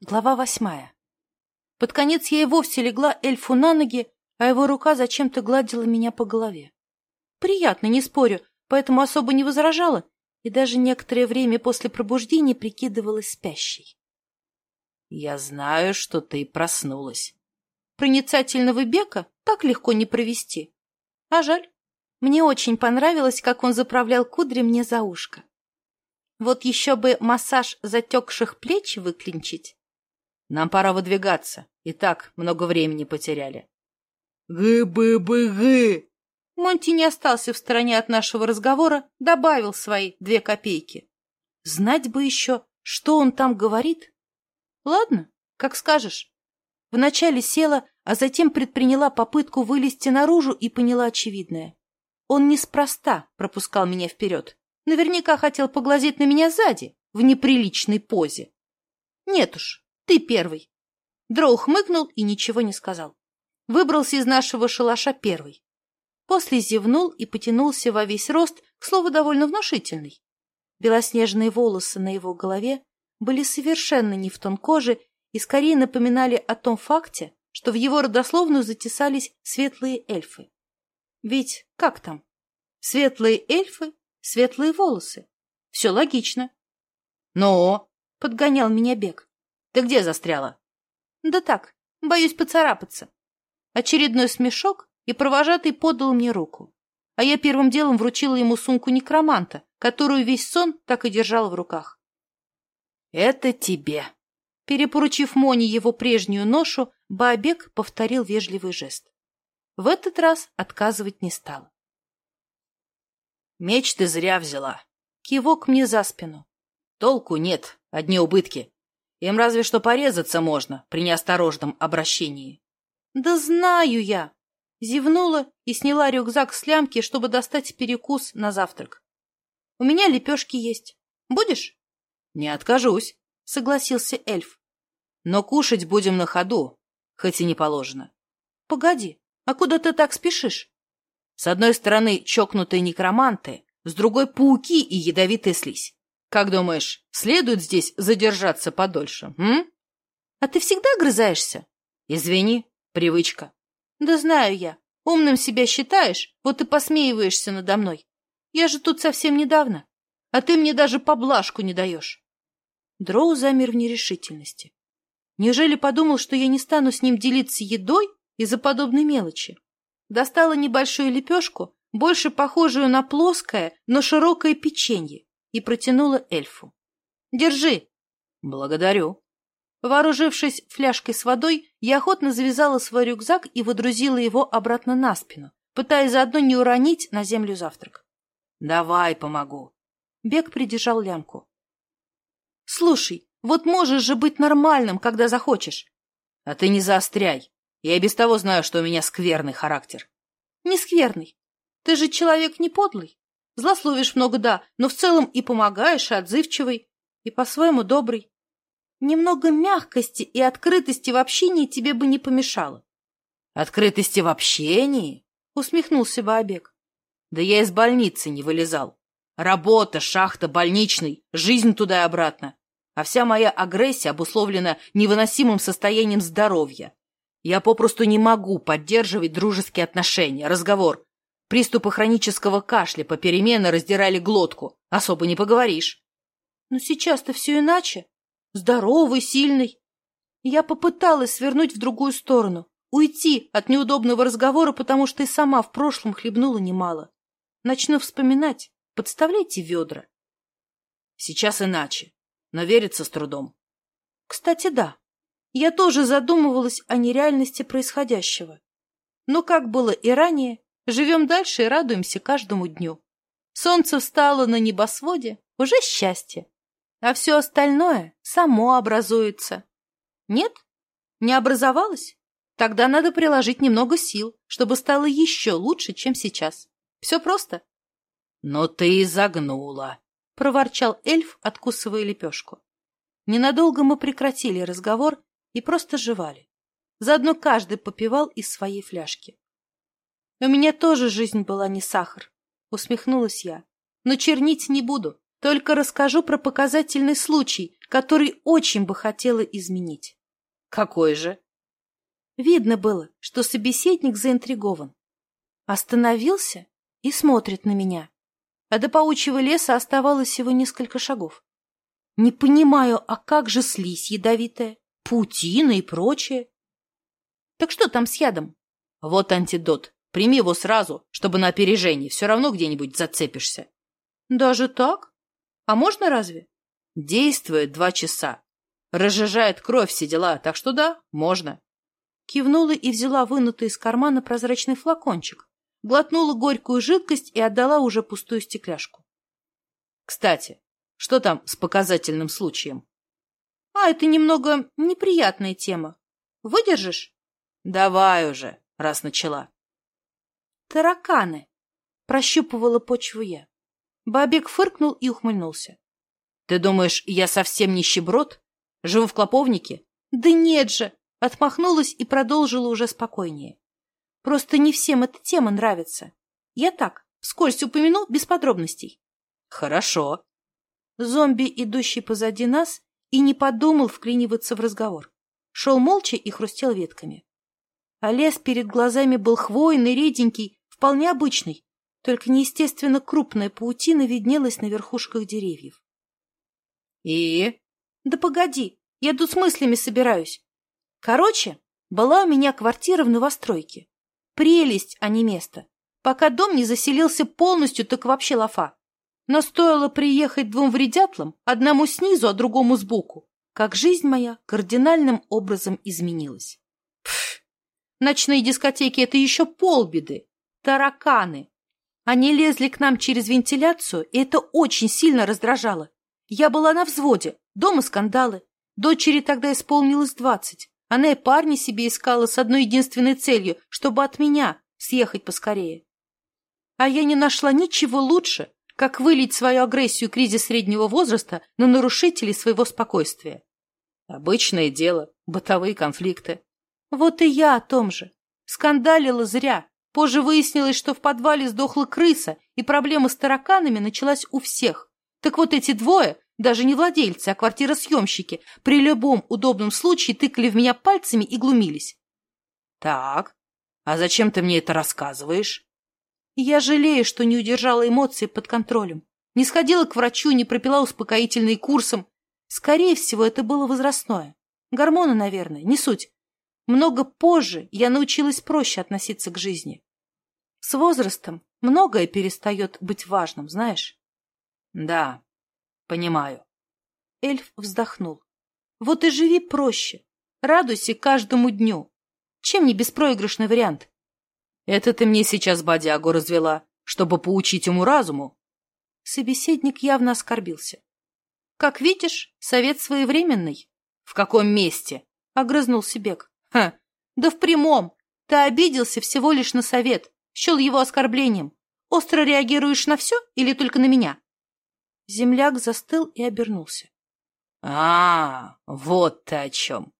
Глава восьмая. Под конец я и вовсе легла эльфу на ноги, а его рука зачем-то гладила меня по голове. Приятно, не спорю, поэтому особо не возражала и даже некоторое время после пробуждения прикидывалась спящей. — Я знаю, что ты проснулась. Проницательного бека так легко не провести. А жаль. Мне очень понравилось, как он заправлял кудри мне за ушко. Вот еще бы массаж затекших плеч выклинчить. Нам пора выдвигаться. И так много времени потеряли. «Гы-бы-бы-гы!» Монти не остался в стороне от нашего разговора, добавил свои две копейки. Знать бы еще, что он там говорит. Ладно, как скажешь. Вначале села, а затем предприняла попытку вылезти наружу и поняла очевидное. Он неспроста пропускал меня вперед. Наверняка хотел поглазеть на меня сзади, в неприличной позе. Нет уж, ты первый. Дроу хмыкнул и ничего не сказал. Выбрался из нашего шалаша первый. После зевнул и потянулся во весь рост, к слову, довольно внушительный. Белоснежные волосы на его голове были совершенно не в тон кожи и скорее напоминали о том факте, что в его родословную затесались светлые эльфы. Ведь как там? Светлые эльфы, светлые волосы. Все логично. Но, подгонял меня бег. Ты где застряла? Да так, боюсь поцарапаться. Очередной смешок, и провожатый подал мне руку. А я первым делом вручила ему сумку некроманта, которую весь сон так и держал в руках. «Это тебе!» Перепоручив Моне его прежнюю ношу, Баобек повторил вежливый жест. В этот раз отказывать не стал. «Меч ты зря взяла!» Кивок мне за спину. «Толку нет, одни убытки. Им разве что порезаться можно при неосторожном обращении. Да знаю я. Зевнула и сняла рюкзак с лямки, чтобы достать перекус на завтрак. У меня лепешки есть. Будешь? Не откажусь, согласился эльф. Но кушать будем на ходу, хоть и не положено. Погоди, а куда ты так спешишь? С одной стороны чокнутые некроманты, с другой пауки и ядовитая слизь. как думаешь, следует здесь задержаться подольше, м? А ты всегда грызаешься? Извини, привычка. Да знаю я. Умным себя считаешь, вот и посмеиваешься надо мной. Я же тут совсем недавно, а ты мне даже поблажку не даешь. Дроу замер в нерешительности. Неужели подумал, что я не стану с ним делиться едой из-за подобной мелочи? Достала небольшую лепешку, больше похожую на плоское, но широкое печенье, и протянула эльфу. «Держи!» «Благодарю!» Вооружившись фляжкой с водой, я охотно завязала свой рюкзак и выдрузила его обратно на спину, пытаясь заодно не уронить на землю завтрак. «Давай помогу!» Бег придержал лямку. «Слушай, вот можешь же быть нормальным, когда захочешь!» «А ты не заостряй! Я и без того знаю, что у меня скверный характер!» «Не скверный! Ты же человек не подлый!» Злословишь много, да, но в целом и помогаешь, и отзывчивый, и по-своему добрый. Немного мягкости и открытости в общении тебе бы не помешало. — Открытости в общении? — усмехнулся Баобек. — Да я из больницы не вылезал. Работа, шахта, больничный, жизнь туда и обратно. А вся моя агрессия обусловлена невыносимым состоянием здоровья. Я попросту не могу поддерживать дружеские отношения, разговор, Приступы хронического кашля попеременно раздирали глотку. Особо не поговоришь. Но сейчас-то все иначе. Здоровый, сильный. Я попыталась свернуть в другую сторону, уйти от неудобного разговора, потому что и сама в прошлом хлебнула немало. Начну вспоминать. Подставляйте ведра. Сейчас иначе, но верится с трудом. Кстати, да. Я тоже задумывалась о нереальности происходящего. Но, как было и ранее, Живем дальше и радуемся каждому дню. Солнце встало на небосводе, уже счастье. А все остальное само образуется. Нет? Не образовалось? Тогда надо приложить немного сил, чтобы стало еще лучше, чем сейчас. Все просто. — Но ты загнула, проворчал эльф, откусывая лепешку. Ненадолго мы прекратили разговор и просто жевали. Заодно каждый попивал из своей фляжки. У меня тоже жизнь была не сахар. Усмехнулась я. Но чернить не буду. Только расскажу про показательный случай, который очень бы хотела изменить. Какой же? Видно было, что собеседник заинтригован. Остановился и смотрит на меня. А до паучьего леса оставалось всего несколько шагов. Не понимаю, а как же слизь ядовитая, путина и прочее? Так что там с ядом? Вот антидот. Прими его сразу, чтобы на опережении. Все равно где-нибудь зацепишься. Даже так? А можно разве? Действует два часа. Разжижает кровь все дела, так что да, можно. Кивнула и взяла вынутый из кармана прозрачный флакончик. Глотнула горькую жидкость и отдала уже пустую стекляшку. Кстати, что там с показательным случаем? А, это немного неприятная тема. Выдержишь? Давай уже, раз начала. Тараканы. Прощупывала почву я. Бабик фыркнул и ухмыльнулся. Ты думаешь, я совсем нищеброд? Живу в клоповнике? Да нет же! Отмахнулась и продолжила уже спокойнее. Просто не всем эта тема нравится. Я так, вскользь упомяну, без подробностей. Хорошо. Зомби, идущий позади нас, и не подумал вклиниваться в разговор. Шел молча и хрустел ветками. А А лес перед глазами был хвойный, реденький, вполне обычный, только неестественно крупная паутина виднелась на верхушках деревьев. «И?» «Да погоди, я тут с мыслями собираюсь. Короче, была у меня квартира в новостройке. Прелесть, а не место. Пока дом не заселился полностью, так вообще лафа. Но стоило приехать двум вредятлам, одному снизу, а другому сбоку, как жизнь моя кардинальным образом изменилась. Пф, ночные дискотеки — это еще полбеды. Тараканы. Они лезли к нам через вентиляцию, и это очень сильно раздражало. Я была на взводе, дома скандалы. Дочери тогда исполнилось двадцать. Она и парня себе искала с одной единственной целью, чтобы от меня съехать поскорее. А я не нашла ничего лучше, как вылить свою агрессию кризис среднего возраста на нарушителей своего спокойствия. Обычное дело, бытовые конфликты. Вот и я о том же. Скандалила зря. Позже выяснилось, что в подвале сдохла крыса, и проблема с тараканами началась у всех. Так вот эти двое даже не владельцы, а квартиросъемщики, при любом удобном случае тыкали в меня пальцами и глумились. Так, а зачем ты мне это рассказываешь? Я жалею, что не удержала эмоции под контролем. Не сходила к врачу, не пропила успокоительные курсом. Скорее всего, это было возрастное. Гормоны, наверное, не суть. много позже я научилась проще относиться к жизни. С возрастом многое перестает быть важным, знаешь? — Да, понимаю. Эльф вздохнул. — Вот и живи проще. Радуйся каждому дню. Чем не беспроигрышный вариант? — Это ты мне сейчас бодягу развела, чтобы поучить ему разуму. Собеседник явно оскорбился. — Как видишь, совет своевременный. — В каком месте? — огрызнулся Бек. Ха, да в прямом. Ты обиделся всего лишь на совет, счел его оскорблением. Остро реагируешь на все или только на меня? Земляк застыл и обернулся. А, вот ты о чем.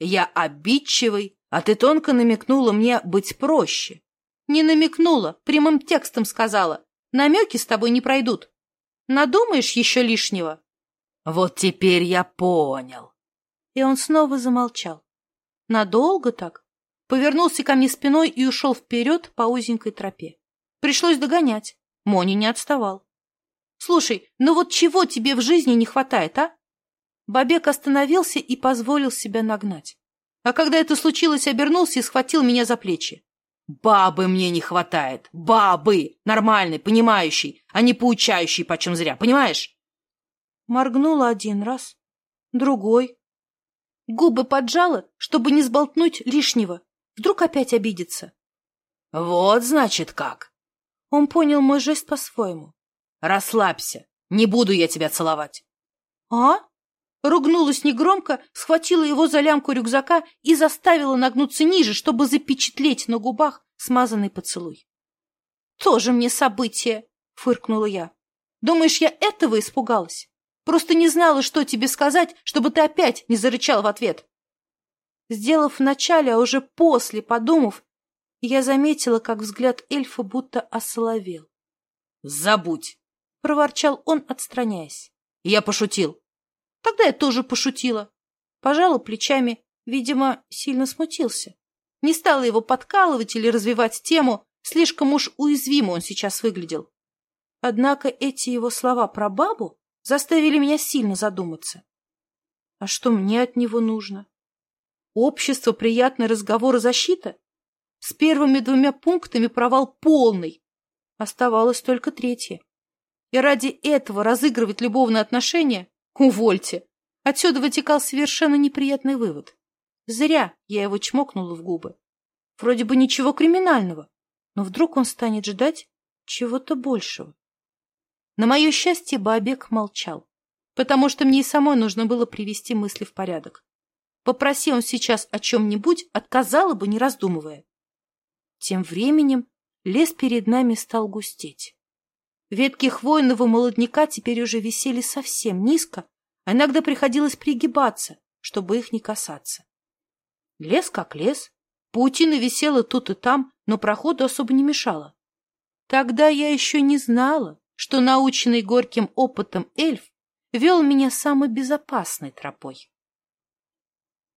Я обидчивый, а ты тонко намекнула мне быть проще. Не намекнула, прямым текстом сказала. Намеки с тобой не пройдут. Надумаешь еще лишнего? Вот теперь я понял. И он снова замолчал. Надолго так? Повернулся ко мне спиной и ушел вперед по узенькой тропе. Пришлось догонять. Мони не отставал. Слушай, ну вот чего тебе в жизни не хватает, а? Бабек остановился и позволил себя нагнать. А когда это случилось, обернулся и схватил меня за плечи. Бабы мне не хватает. Бабы! Нормальной, понимающей, а не поучающей почем зря, понимаешь? Моргнула один раз, другой. Губы поджала, чтобы не сболтнуть лишнего. Вдруг опять обидится. Вот, значит, как. Он понял мой жест по-своему. Расслабься, не буду я тебя целовать. А? Ругнулась негромко, схватила его за лямку рюкзака и заставила нагнуться ниже, чтобы запечатлеть на губах смазанный поцелуй. «Тоже мне событие!» — фыркнула я. «Думаешь, я этого испугалась? Просто не знала, что тебе сказать, чтобы ты опять не зарычал в ответ». Сделав вначале, а уже после, подумав, я заметила, как взгляд эльфа будто осоловел. «Забудь! проворчал он, отстраняясь. Я пошутил. Тогда я тоже пошутила. Пожала плечами, видимо, сильно смутился. Не стала его подкалывать или развивать тему, слишком уж уязвимо он сейчас выглядел. Заставили меня сильно задуматься. А что мне от него нужно? Общество, приятный разговор и защита? С первыми двумя пунктами провал полный. Оставалось только третье. И ради этого разыгрывать любовные отношения? Увольте. Отсюда вытекал совершенно неприятный вывод. Зря я его чмокнула в губы. Вроде бы ничего криминального, но вдруг он станет ждать чего-то большего. На мое счастье, Баобек молчал, потому что мне и самой нужно было привести мысли в порядок. Попроси он сейчас о чем-нибудь, отказала бы, не раздумывая. Тем временем лес перед нами стал густеть. Ветки хвойного молодняка теперь уже висели совсем низко, а иногда приходилось пригибаться, чтобы их не касаться. Лес как лес, паутина висела тут и там, но проходу особо не мешала. Тогда я еще не знала, что наученный горьким опытом эльф вел меня самой безопасной тропой.